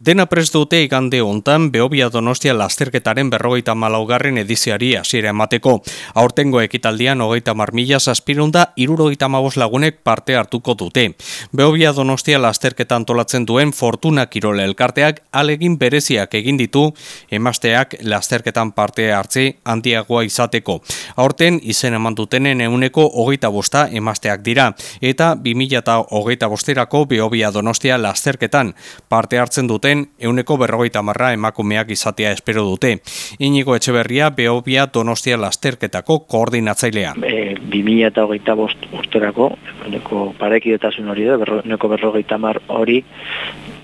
Dena prest dute igande hontan Beobia Donostia lasterketaren berrogeita malaugarren ediziari hasiera emateko. Aurtengo ekitaldian hogeita marmila zazpirunda irurogeita mabos lagunek parte hartuko dute. Beobia Donostia lasterketan tolatzen duen Fortuna Kirole elkarteak alegin bereziak egin ditu emasteak lasterketan parte hartze handiagoa izateko. Aurten izen eman dutenen euneko hogeita bosta emasteak dira eta 2000 eta hogeita bosterako Beobia Donostia lasterketan parte hartzen dute duten euneko berrogeita marra emakumeak izatea espero dute. Inigo Etxeberria, Beobia Donostia Lasterketako koordinatzailea. E, 2000 eta hogeita bost urterako, euneko parekidetasun hori da, euneko berrogeita mar hori,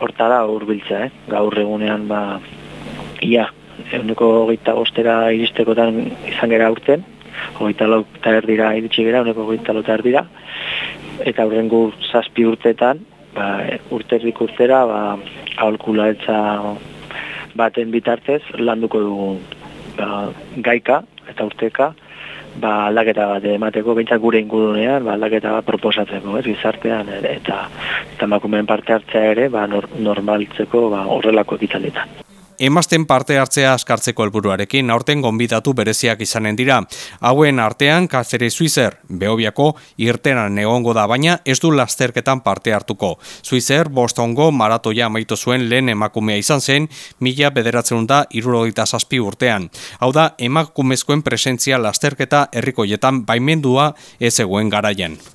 hortara urbiltza, eh? gaur egunean ba, ia, euneko hogeita bostera iristekotan izan gera urten, hogeita lauta erdira iritsi gera, euneko hogeita lauta erdira, eta aurrengu zazpi urtetan, ba, urterrik urtera, ba, aholkula etza baten bitartez landuko dugu ba, gaika eta urteka ba, aldaketa bat emateko, bintzak gure ingudunean, ba, aldaketa bat proposatzeko, ez, gizartean, eta, eta makumen parte hartzea ere, ba, normaltzeko ba, horrelako ekitaldetan. Emazten parte hartzea askartzeko helburuarekin aurten gonbidatu bereziak izanen dira. Hauen artean Kazere Suizer, Beobiako irtenan egongo da, baina ez du lasterketan parte hartuko. Suizer, bostongo maratoia amaitu zuen lehen emakumea izan zen, mila bederatzen da irurogeita zazpi urtean. Hau da, emakumezkoen presentzia lasterketa herrikoietan baimendua ez eguen garaian.